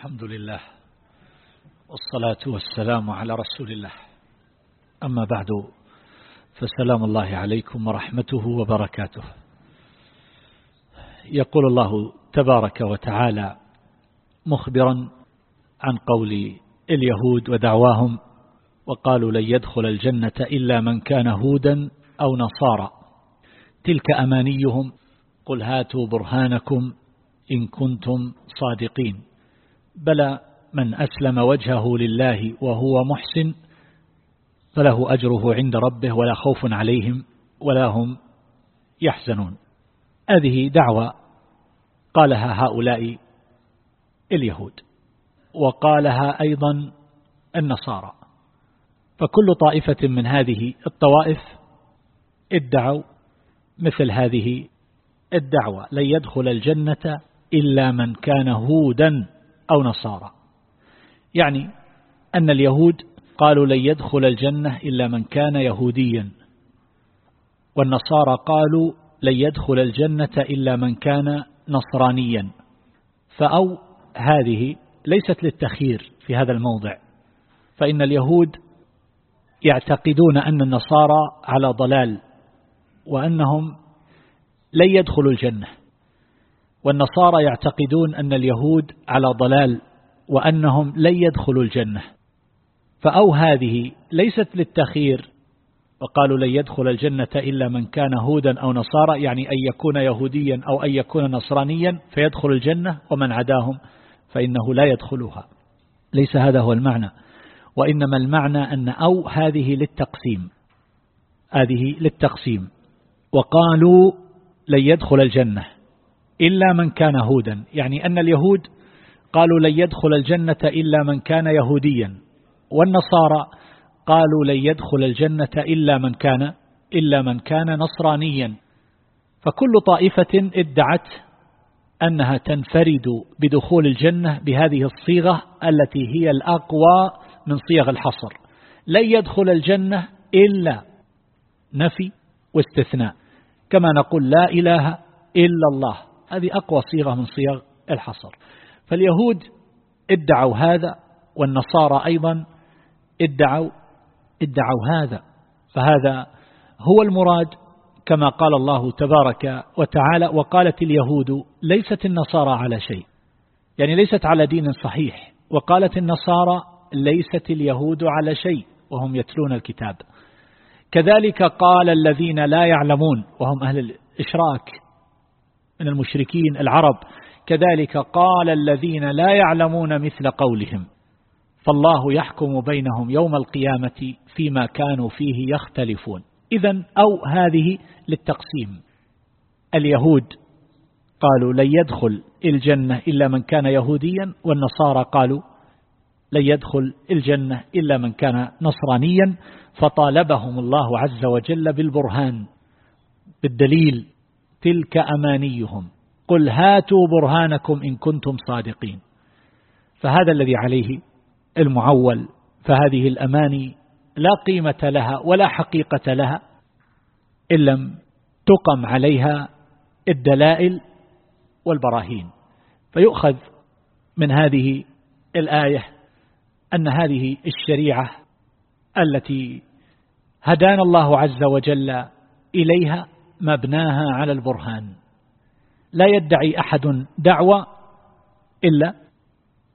الحمد لله والصلاة والسلام على رسول الله. أما بعد فسلام الله عليكم ورحمته وبركاته. يقول الله تبارك وتعالى مخبرا عن قول اليهود ودعواهم وقالوا لن يدخل الجنة إلا من كان هودا أو نصارى. تلك أمانيهم قل هاتوا برهانكم إن كنتم صادقين. بلى من أسلم وجهه لله وهو محسن فله أجره عند ربه ولا خوف عليهم ولا هم يحزنون. هذه دعوة قالها هؤلاء اليهود وقالها أيضا النصارى. فكل طائفة من هذه الطوائف ادعوا مثل هذه الدعوة لن يدخل الجنة إلا من كان هودا أو نصارى. يعني أن اليهود قالوا لن يدخل الجنة إلا من كان يهوديا. والنصارى قالوا لن يدخل الجنة إلا من كان نصرانيا. فأو هذه ليست للتخيير في هذا الموضع. فإن اليهود يعتقدون أن النصارى على ضلال وأنهم لن يدخلوا الجنة. والنصارى يعتقدون أن اليهود على ضلال وأنهم لن يدخلوا الجنة. فأو هذه ليست للتخير وقالوا لن يدخل الجنة إلا من كان هودا أو نصارى يعني أن يكون يهوديا أو أن يكون نصرانيا فيدخل الجنة ومن عداهم فإنه لا يدخلها ليس هذا هو المعنى. وإنما المعنى أن أو هذه للتقسيم. هذه للتقسيم. وقالوا لن يدخل الجنة. إلا من كان هودا يعني أن اليهود قالوا لن يدخل الجنة إلا من كان يهوديا. والنصارى قالوا لن يدخل الجنة إلا من كان إلا من كان نصرانيا. فكل طائفة ادعت أنها تنفرد بدخول الجنة بهذه الصيغة التي هي الأقوى من صيغ الحصر. لن يدخل الجنة إلا نفي واستثناء. كما نقول لا إله إلا الله. هذه أقوى صيغة من صيغ الحصر. فاليهود ادعوا هذا والنصارى أيضا ادعوا ادعوا هذا. فهذا هو المراد كما قال الله تبارك وتعالى وقالت اليهود ليست النصارى على شيء. يعني ليست على دين صحيح. وقالت النصارى ليست اليهود على شيء وهم يتلون الكتاب. كذلك قال الذين لا يعلمون وهم أهل الإشراك. من المشركين العرب. كذلك قال الذين لا يعلمون مثل قولهم. فالله يحكم بينهم يوم القيامة فيما كانوا فيه يختلفون. إذا أو هذه للتقسيم. اليهود قالوا لن يدخل الجنة إلا من كان يهوديا والنصارى قالوا لن يدخل الجنة إلا من كان نصرانيا. فطالبهم الله عز وجل بالبرهان بالدليل تلك أمانيهم. قل هاتوا برهانكم إن كنتم صادقين. فهذا الذي عليه المعول فهذه الأماني لا قيمة لها ولا حقيقة لها إن لم تقم عليها الدلائل والبراهين. فيؤخذ من هذه الآية أن هذه الشريعة التي هدانا الله عز وجل إليها مبناها على البرهان. لا يدعي أحد دعوة إلا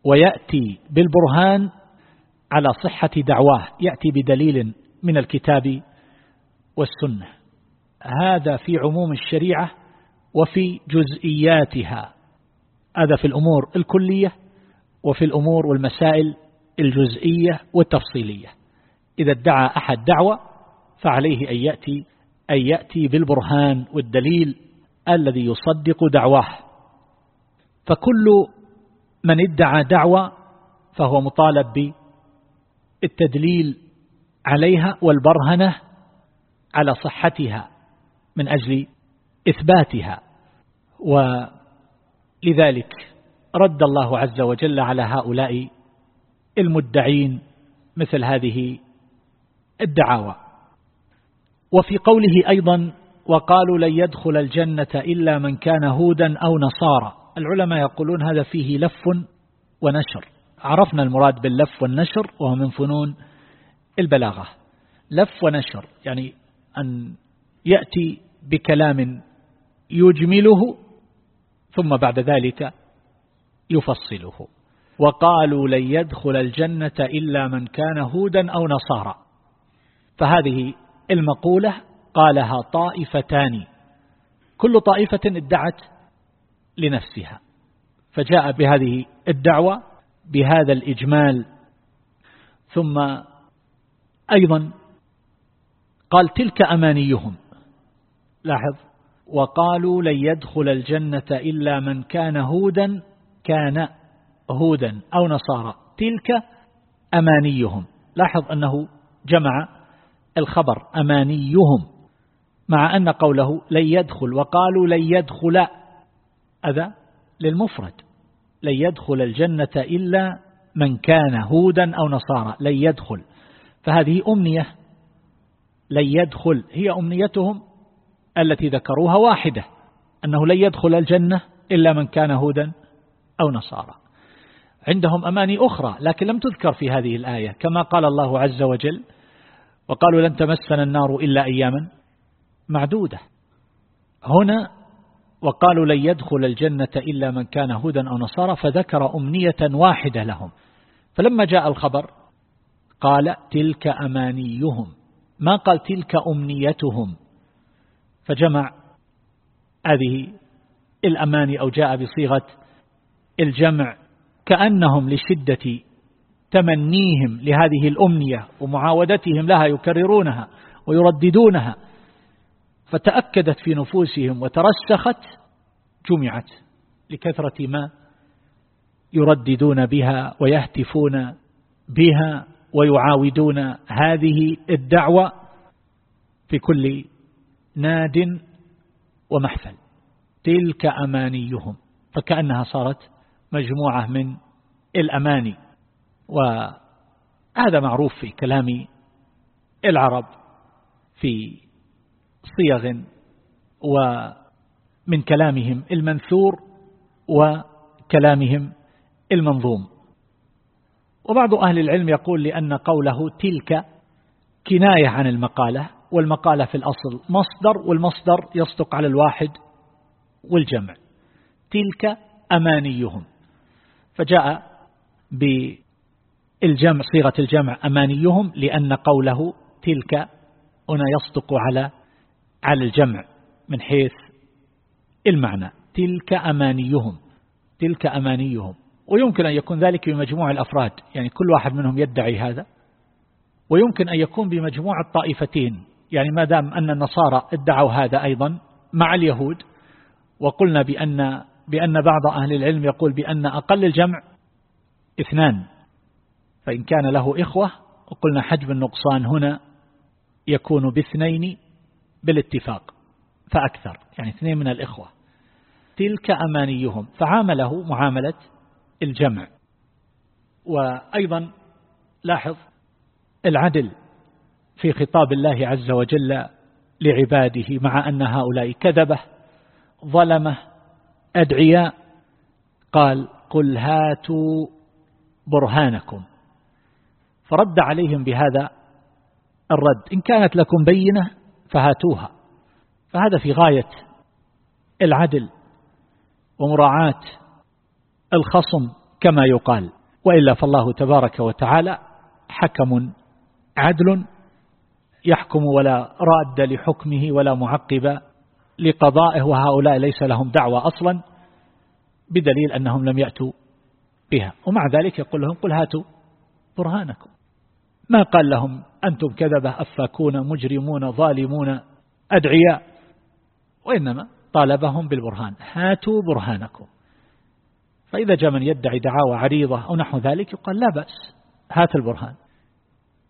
ويأتي بالبرهان على صحة دعواه يأتي بدليل من الكتاب والسنة. هذا في عموم الشريعة وفي جزئياتها. هذا في الأمور الكلية وفي الأمور والمسائل الجزئية والتفصيلية. إذا ادعى أحد دعوة فعليه أن يأتي, أن يأتي بالبرهان والدليل الذي يصدق دعواه. فكل من ادعى دعوة فهو مطالب بالتدليل عليها والبرهنة على صحتها من أجل إثباتها. ولذلك رد الله عز وجل على هؤلاء المدعين مثل هذه الدعاوى. وفي قوله أيضا وقالوا لن يدخل الجنة إلا من كان هودا أو نصارى. العلماء يقولون هذا فيه لف ونشر. عرفنا المراد باللف والنشر وهو من فنون البلاغة. لف ونشر يعني أن يأتي بكلام يجمله ثم بعد ذلك يفصله. وقالوا لن يدخل الجنة إلا من كان هودا أو نصارى. فهذه المقولة قالها طائفتان. كل طائفة ادعت لنفسها. فجاء بهذه الدعوة بهذا الإجمال. ثم أيضا قال تلك أمانيهم. لاحظ. وقالوا لن يدخل الجنة إلا من كان هودا كان هودا أو نصارى. تلك أمانيهم. لاحظ أنه جمع الخبر أمانيهم مع أن قوله لن يدخل وقالوا لن يدخل هذا للمفرد. لن يدخل الجنة إلا من كان هودا أو نصارى لن يدخل. فهذه أمنية لن يدخل هي أمنيتهم التي ذكروها واحدة أنه لن يدخل الجنة إلا من كان هودا أو نصارى. عندهم أماني أخرى لكن لم تذكر في هذه الآية كما قال الله عز وجل وقالوا لن تمسنا النار إلا أياما معدودة. هنا وقالوا لن يدخل الجنة إلا من كان هودا أو نصارى فذكر أمنية واحدة لهم. فلما جاء الخبر قال تلك أمانيهم. ما قال تلك أمنيتهم؟ فجمع هذه الأماني أو جاء بصيغة الجمع كأنهم لشدة تمنيهم لهذه الأمنية ومعاودتهم لها يكررونها ويرددونها فتأكدت في نفوسهم وترسخت جمعت لكثرة ما يرددون بها ويهتفون بها ويعاودون هذه الدعوة في كل ناد ومحفل. تلك أمانيهم فكأنها صارت مجموعة من الأماني. وهذا معروف في كلام العرب في صيغ ومن كلامهم المنثور وكلامهم المنظوم. وبعض أهل العلم يقول لأن قوله تلك كناية عن المقالة والمقالة في الأصل مصدر والمصدر يصدق على الواحد والجمع. تلك أمانيهم. فجاء بالجمع صيغة الجمع أمانيهم لأن قوله تلك هنا يصدق على على الجمع من حيث المعنى. تلك أمانيهم تلك أمانيهم. ويمكن أن يكون ذلك بمجموع الأفراد يعني كل واحد منهم يدعي هذا. ويمكن أن يكون بمجموع الطائفتين يعني ما دام أن النصارى ادعوا هذا أيضا مع اليهود وقلنا بأن, بأن بعض أهل العلم يقول بأن أقل الجمع اثنان. فإن كان له إخوة وقلنا حجب النقصان هنا يكون باثنين بالاتفاق فأكثر يعني اثنين من الإخوة. تلك أمانيهم فعامله معاملة الجمع. وأيضا لاحظ العدل في خطاب الله عز وجل لعباده مع أن هؤلاء كذبه ظلمه أدعياء قال قل هاتوا برهانكم. فرد عليهم بهذا الرد. إن كانت لكم بينة فهاتوها. فهذا في غاية العدل ومراعاة الخصم كما يقال. وإلا فالله تبارك وتعالى حكم عدل يحكم ولا راد لحكمه ولا معقب لقضائه وهؤلاء ليس لهم دعوة أصلا بدليل أنهم لم يأتوا بها. ومع ذلك يقول لهم قل هاتوا برهانكم. ما قال لهم؟ أنتم كذبة أفاكون مجرمون ظالمون أدعياء. وإنما طالبهم بالبرهان. هاتوا برهانكم. فإذا جاء من يدعي دعاوى عريضة أو نحو ذلك يقال لا بأس هات البرهان.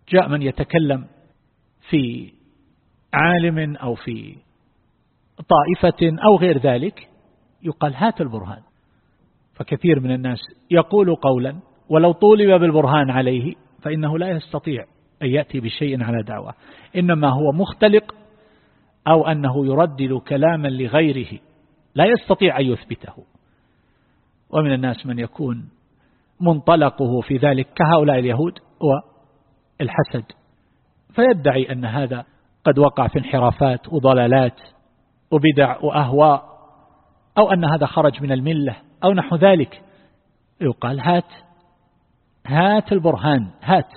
جاء من يتكلم في عالم أو في طائفة أو غير ذلك يقال هات البرهان. فكثير من الناس يقول قولا ولو طولب بالبرهان عليه فإنه لا يستطيع أن يأتي بشيء على دعوة. إنما هو مختلق أو أنه يردد كلاما لغيره. لا يستطيع أن يثبته. ومن الناس من يكون منطلقه في ذلك كهؤلاء اليهود والحسد فيدعي أن هذا قد وقع في انحرافات وضلالات وبدع وأهواء أو أن هذا خرج من الملة أو نحو ذلك. يقال هات هات البرهان هات.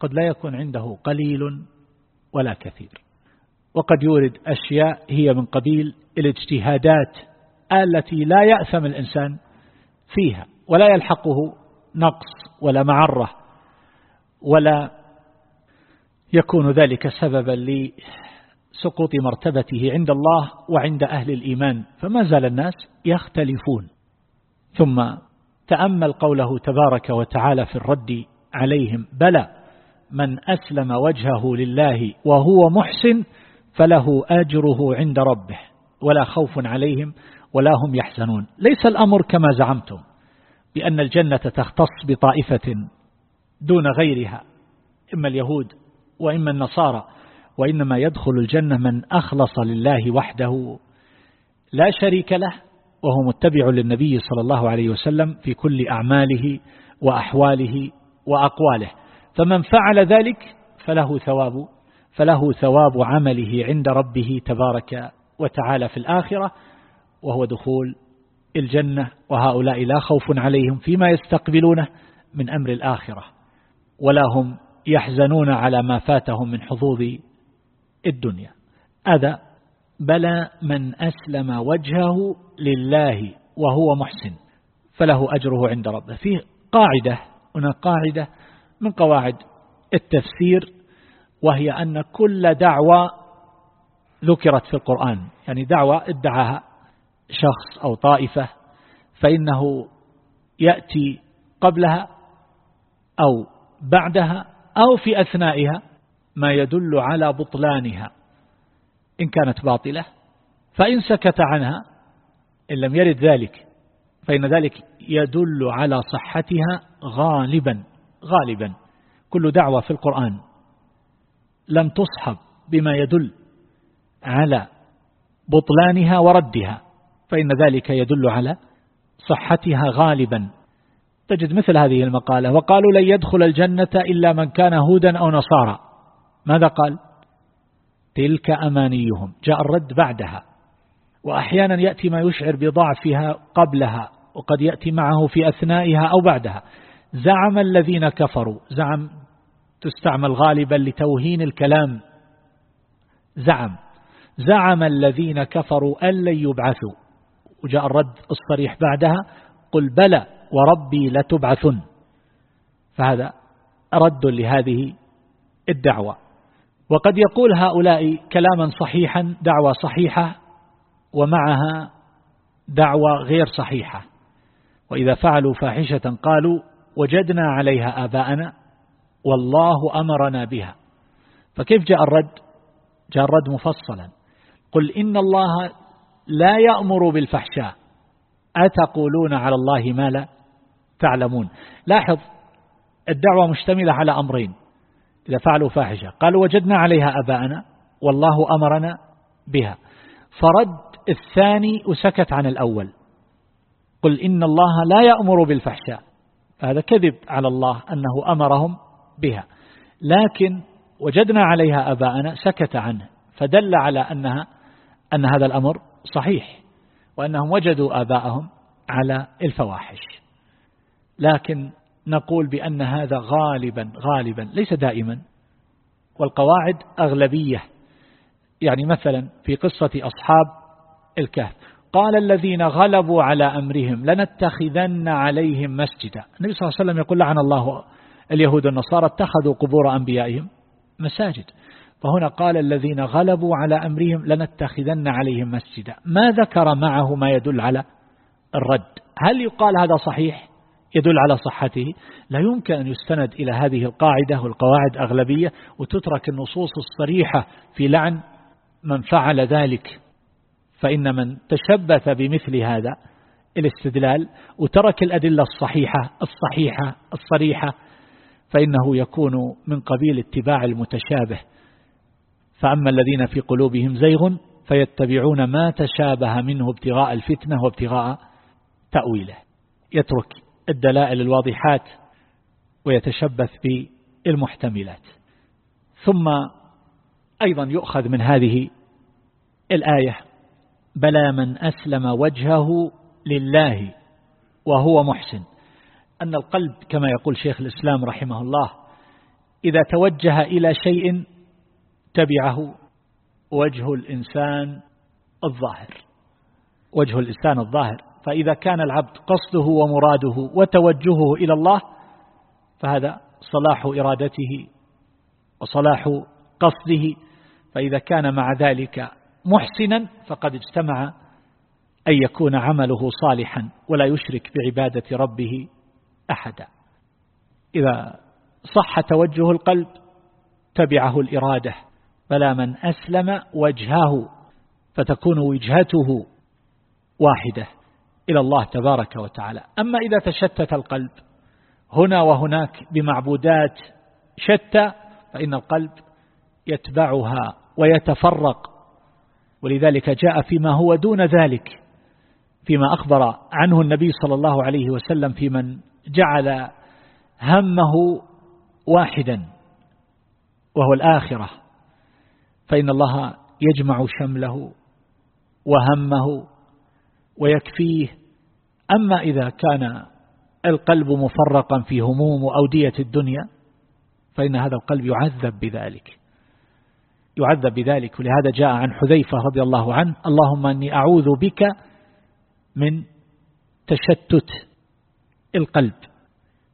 قد لا يكون عنده قليل ولا كثير. وقد يورد أشياء هي من قبيل الاجتهادات التي لا يأثم الإنسان فيها ولا يلحقه نقص ولا معرة ولا يكون ذلك سببا لسقوط مرتبته عند الله وعند أهل الإيمان. فما زال الناس يختلفون. ثم تأمل قوله تبارك وتعالى في الرد عليهم بلى من أسلم وجهه لله وهو محسن فله أجره عند ربه ولا خوف عليهم ولا هم يحزنون. ليس الأمر كما زعمتم بأن الجنة تختص بطائفة دون غيرها إما اليهود وإما النصارى وإنما يدخل الجنة من أخلص لله وحده لا شريك له وهو متبع للنبي صلى الله عليه وسلم في كل أعماله وأحواله وأقواله. فمن فعل ذلك فله ثواب فله ثواب عمله عند ربه تبارك وتعالى في الآخرة وهو دخول الجنة وهؤلاء لا خوف عليهم فيما يستقبلونه من أمر الآخرة. ولا هم يحزنون على ما فاتهم من حظوظ الدنيا. هذا بلى من أسلم وجهه لله وهو محسن فله أجره عند ربه. فيه قاعدة هنا قاعدة من قواعد التفسير وهي أن كل دعوة ذكرت في القرآن. يعني دعوة ادعاها شخص أو طائفة فإنه يأتي قبلها أو بعدها أو في أثنائها ما يدل على بطلانها. إن كانت باطلة فإن سكت عنها إن لم يرد ذلك فإن ذلك يدل على صحتها غالبا غالبا. كل دعوة في القرآن لم تصحب بما يدل على بطلانها وردها فإن ذلك يدل على صحتها غالبا. تجد مثل هذه المقالة وقالوا لن يدخل الجنة إلا من كان هودا أو نصارى ماذا قال؟ تلك أمانيهم. جاء الرد بعدها. وأحيانا يأتي ما يشعر بضعفها قبلها وقد يأتي معه في أثنائها أو بعدها. زعم الذين كفروا. زعم تستعمل غالبا لتوهين الكلام. زعم. زعم الذين كفروا أن لن يبعثوا. وجاء الرد الصريح بعدها. قل بلى وربي لتبعثن. فهذا رد لهذه الدعوة. وقد يقول هؤلاء كلاما صحيحا دعوة صحيحة ومعها دعوة غير صحيحة. وإذا فعلوا فاحشة قالوا وجدنا عليها آباءنا والله أمرنا بها. فكيف جاء الرد؟ جاء الرد مفصلا. قل إن الله لا يأمر بالفحشاء. أتقولون على الله ما لا تعلمون؟ لاحظ الدعوة مشتملة على أمرين. إذا فعلوا فاحشة. قالوا وجدنا عليها أباءنا والله أمرنا بها. فرد الثاني وسكت عن الأول. قل إن الله لا يأمر بالفحشاء. هذا كذب على الله أنه أمرهم بها. لكن وجدنا عليها أباءنا سكت عنه فدل على أنها أن هذا الأمر صحيح وأنهم وجدوا آباءهم على الفواحش. لكن نقول بأن هذا غالبا غالبا ليس دائما. والقواعد أغلبية. يعني مثلا في قصة أصحاب الكهف قال الذين غلبوا على أمرهم لنتخذن عليهم مسجدا. النبي صلى الله عليه وسلم يقول لعن الله اليهود والنصارى اتخذوا قبور أنبيائهم مساجد. فهنا قال الذين غلبوا على أمرهم لنتخذن عليهم مسجدا. ما ذكر معه ما يدل على الرد. هل يقال هذا صحيح؟ يدل على صحته. لا يمكن أن يستند إلى هذه القاعدة والقواعد أغلبية وتترك النصوص الصريحة في لعن من فعل ذلك. فإن من تشبث بمثل هذا الاستدلال وترك الأدلة الصحيحة الصحيحة الصريحة فإنه يكون من قبيل اتباع المتشابه. فأما الذين في قلوبهم زيغ فيتبعون ما تشابه منه ابتغاء الفتنة وابتغاء تأويله. يترك الدلائل الواضحات ويتشبث بالمحتملات. ثم أيضا يؤخذ من هذه الآية بلى من أسلم وجهه لله وهو محسن. أن القلب كما يقول شيخ الإسلام رحمه الله إذا توجه إلى شيء تبعه وجه الإنسان الظاهر. وجه الإنسان الظاهر. فإذا كان العبد قصده ومراده وتوجهه إلى الله فهذا صلاح إرادته وصلاح قصده. فإذا كان مع ذلك محسنا فقد اجتمع أن يكون عمله صالحا ولا يشرك بعبادة ربه أحدا. إذا صح توجه القلب تبعه الإرادة فلا من أسلم وجهه فتكون وجهته واحدة. إلى الله تبارك وتعالى. أما إذا تشتت القلب هنا وهناك بمعبودات شتى فإن القلب يتبعها ويتفرق. ولذلك جاء فيما هو دون ذلك فيما أخبر عنه النبي صلى الله عليه وسلم في من جعل همه واحدا وهو الآخرة. فإن الله يجمع شمله وهمه ويكفيه. أما إذا كان القلب مفرقا في هموم وأودية الدنيا فإن هذا القلب يعذب بذلك. يعذب بذلك. ولهذا جاء عن حذيفة رضي الله عنه اللهم أني أعوذ بك من تشتت القلب.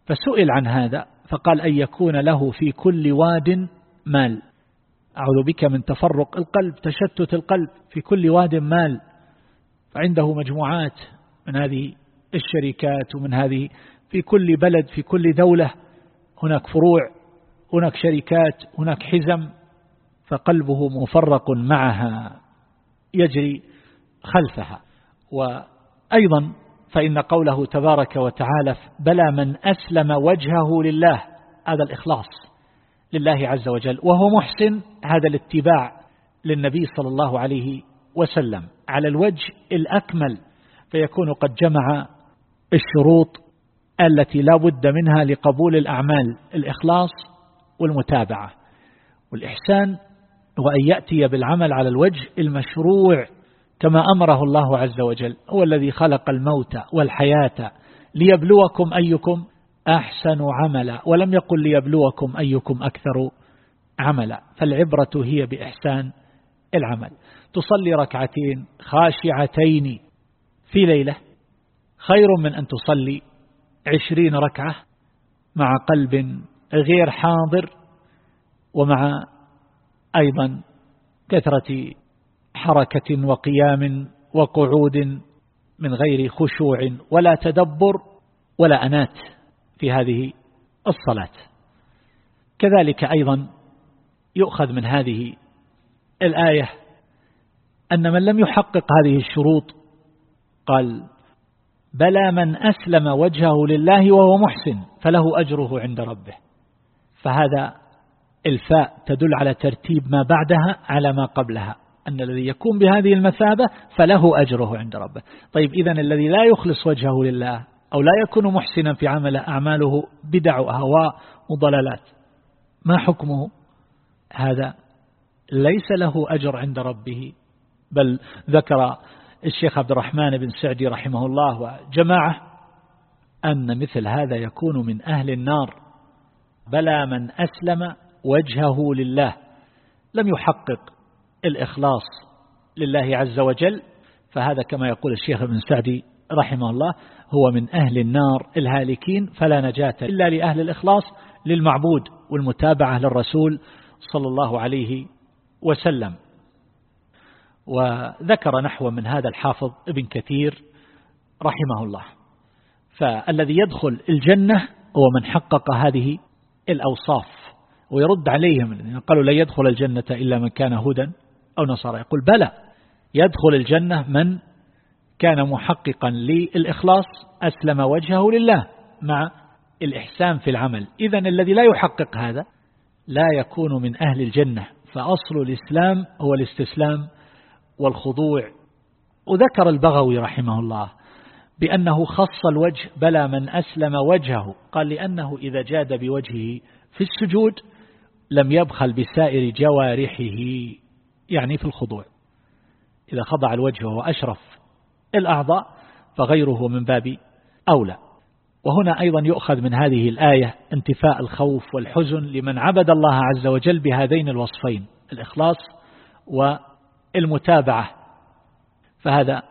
فسئل عن هذا فقال أن يكون له في كل واد مال. أعوذ بك من تفرق القلب تشتت القلب في كل واد مال. فعنده مجموعات من هذه الشركات ومن هذه في كل بلد في كل دولة. هناك فروع هناك شركات هناك حزم فقلبه مفرق معها يجري خلفها. وأيضا فإن قوله تبارك وتعالى بلى من أسلم وجهه لله هذا الإخلاص لله عز وجل. وهو محسن هذا الاتباع للنبي صلى الله عليه وسلم. على الوجه الأكمل فيكون قد جمع الشروط التي لا بد منها لقبول الأعمال الإخلاص والمتابعة. والإحسان هو أن يأتي بالعمل على الوجه المشروع كما أمره الله عز وجل. هو الذي خلق الموت والحياة ليبلوكم أيكم أحسن عملا. ولم يقل ليبلوكم أيكم أكثر عملا. فالعبرة هي بإحسان العمل. تصلي ركعتين خاشعتين في ليلة خير من أن تصلي عشرين ركعة مع قلب غير حاضر ومع أيضا كثرة حركة وقيام وقعود من غير خشوع ولا تدبر ولا أنات في هذه الصلاة. كذلك أيضا يؤخذ من هذه الآية أن من لم يحقق هذه الشروط قال بلى من أسلم وجهه لله وهو محسن فله أجره عند ربه. فهذا إلفاء تدل على ترتيب ما بعدها على ما قبلها. أن الذي يكون بهذه المثابة فله أجره عند ربه. طيب إذا الذي لا يخلص وجهه لله أو لا يكون محسنا في عمل أعماله بدع وهواء وضلالات ما حكمه؟ هذا ليس له أجر عند ربه. بل ذكر الشيخ عبد الرحمن بن سعدي رحمه الله وجماعة أن مثل هذا يكون من أهل النار بلى من أسلم وجهه لله لم يحقق الإخلاص لله عز وجل فهذا كما يقول الشيخ ابن سعدي رحمه الله هو من أهل النار الهالكين فلا نجاة إلا لأهل الإخلاص للمعبود والمتابعة للرسول صلى الله عليه وسلم. وذكر نحو من هذا الحافظ ابن كثير رحمه الله. فالذي يدخل الجنة هو من حقق هذه الأوصاف ويرد عليهم قالوا لا يدخل الجنة إلا من كان هدى أو نصارى. يقول بلى يدخل الجنة من كان محققا للإخلاص أسلم وجهه لله مع الإحسان في العمل. إذا الذي لا يحقق هذا لا يكون من أهل الجنة فأصل الإسلام هو الاستسلام والخضوع. وذكر البغوي رحمه الله بأنه خص الوجه بلى من أسلم وجهه. قال لأنه إذا جاد بوجهه في السجود لم يبخل بسائر جوارحه يعني في الخضوع. إذا خضع الوجه وهو أشرف الأعضاء فغيره من باب أولى. وهنا أيضا يؤخذ من هذه الآية انتفاء الخوف والحزن لمن عبد الله عز وجل بهذين الوصفين الإخلاص والمتابعة فهذا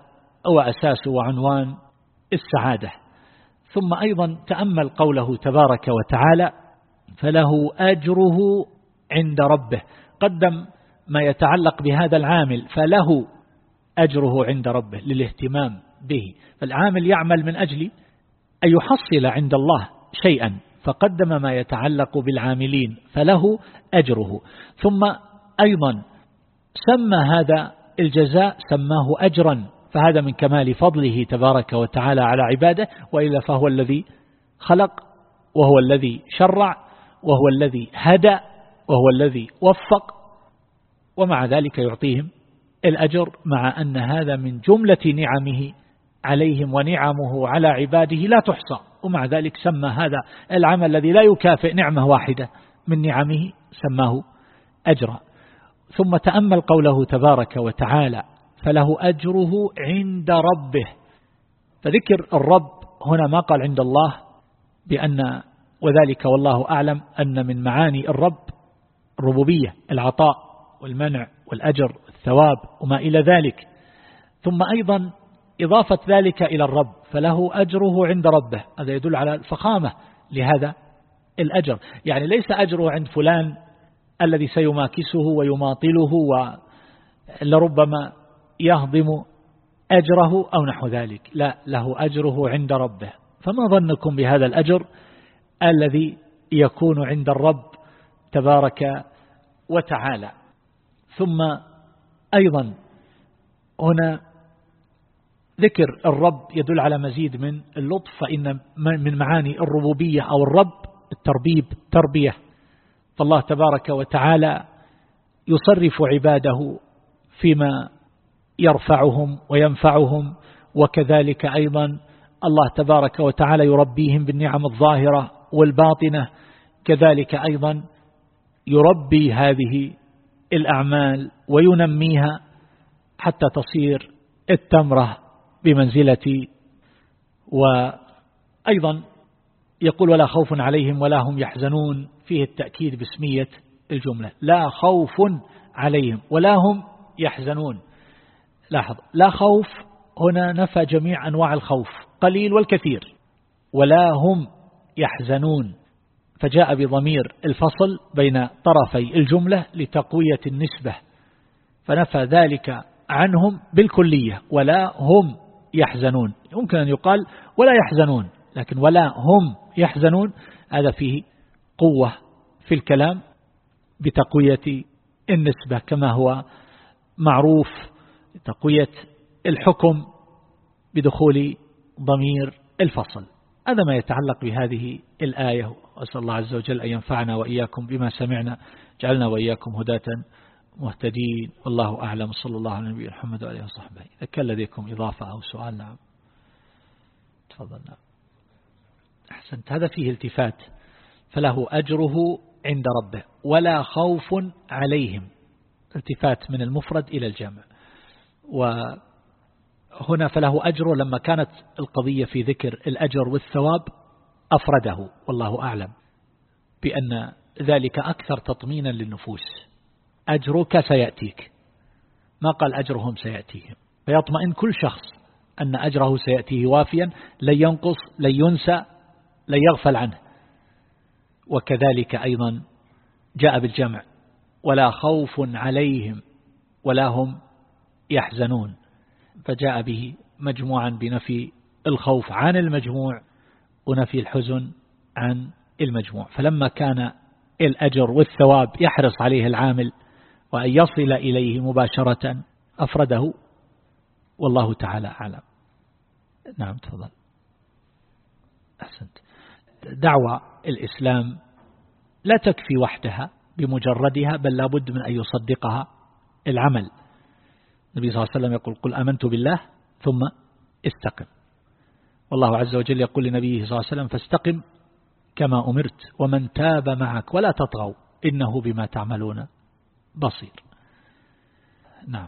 هو أساس وعنوان السعادة. ثم أيضا تأمل قوله تبارك وتعالى فله أجره عند ربه قدم ما يتعلق بهذا العامل فله أجره عند ربه للاهتمام به. فالعامل يعمل من أجل أن يحصل عند الله شيئا. فقدم ما يتعلق بالعاملين فله أجره ثم أيضا سمى هذا الجزاء سماه أجرا فهذا من كمال فضله تبارك وتعالى على عباده وإلا فهو الذي خلق وهو الذي شرع وهو الذي هدى وهو الذي وفق ومع ذلك يعطيهم الأجر مع أن هذا من جملة نعمه عليهم ونعمه على عباده لا تحصى ومع ذلك سمى هذا العمل الذي لا يكافئ نعمة واحدة من نعمه سماه أجرا. ثم تأمل قوله تبارك وتعالى فله أجره عند ربه. فذكر الرب هنا ما قال عند الله بأن وذلك والله أعلم أن من معاني الرب الربوبية العطاء والمنع والأجر والثواب وما إلى ذلك. ثم أيضا إضافة ذلك إلى الرب فله أجره عند ربه. هذا يدل على الفخامة لهذا الأجر. يعني ليس أجره عند فلان الذي سيماكسه ويماطله ولربما يهضم أجره أو نحو ذلك. لا له أجره عند ربه. فما ظنكم بهذا الأجر الذي يكون عند الرب تبارك وتعالى؟ ثم أيضا هنا ذكر الرب يدل على مزيد من اللطف فإن من معاني الربوبية أو الرب التربيب تربية فالله تبارك وتعالى يصرف عباده فيما يرفعهم وينفعهم وكذلك أيضا الله تبارك وتعالى يربيهم بالنعم الظاهرة والباطنة كذلك أيضا يربي هذه الأعمال وينميها حتى تصير التمرة بمنزلة. وأيضا يقول ولا خوف عليهم ولا هم يحزنون. فيه التأكيد باسمية الجملة. لا خوف عليهم ولا هم يحزنون. لاحظ لا خوف هنا نفى جميع أنواع الخوف قليل والكثير ولا هم يحزنون. فجاء بضمير الفصل بين طرفي الجملة لتقوية النسبة فنفى ذلك عنهم بالكلية ولا هم يحزنون. يمكن أن يقال ولا يحزنون لكن ولا هم يحزنون هذا فيه قوة في الكلام بتقوية النسبة كما هو معروف تقوية الحكم بدخول ضمير الفصل. هذا ما يتعلق بهذه الآية. وأسأل الله عز وجل أن ينفعنا وإياكم بما سمعنا. جعلنا وإياكم هداة مهتدين. والله أعلم. صلى الله على نبي محمد وعليه وصحبه. إذا كان لديكم إضافة أو سؤال نعم. تفضل نعم. أحسنت. هذا فيه التفات. فله أجره عند ربه ولا خوف عليهم. التفات من المفرد إلى الجمع وهنا فله أجر لما كانت القضية في ذكر الأجر والثواب أفرده والله أعلم بأن ذلك أكثر تطمينا للنفوس. أجرك سيأتيك. ما قال أجرهم سيأتيهم؟ فيطمئن كل شخص أن أجره سيأتيه وافيا لن ينقص لن ينسى لن يغفل عنه. وكذلك أيضا جاء بالجمع. ولا خوف عليهم ولا هم يحزنون. فجاء به مجموعا بنفي الخوف عن المجموع ونفي الحزن عن المجموع. فلما كان الأجر والثواب يحرص عليه العامل وأن يصل إليه مباشرة أفرده. والله تعالى أعلم. نعم تفضل. أحسنت. دعوة الإسلام لا تكفي وحدها بمجردها بل لابد من أن يصدقها العمل. النبي صلى الله عليه وسلم يقول قل أمنت بالله ثم استقم. والله عز وجل يقول لنبيه صلى الله عليه وسلم فاستقم كما أمرت ومن تاب معك ولا تطغوا إنه بما تعملون بصير. نعم.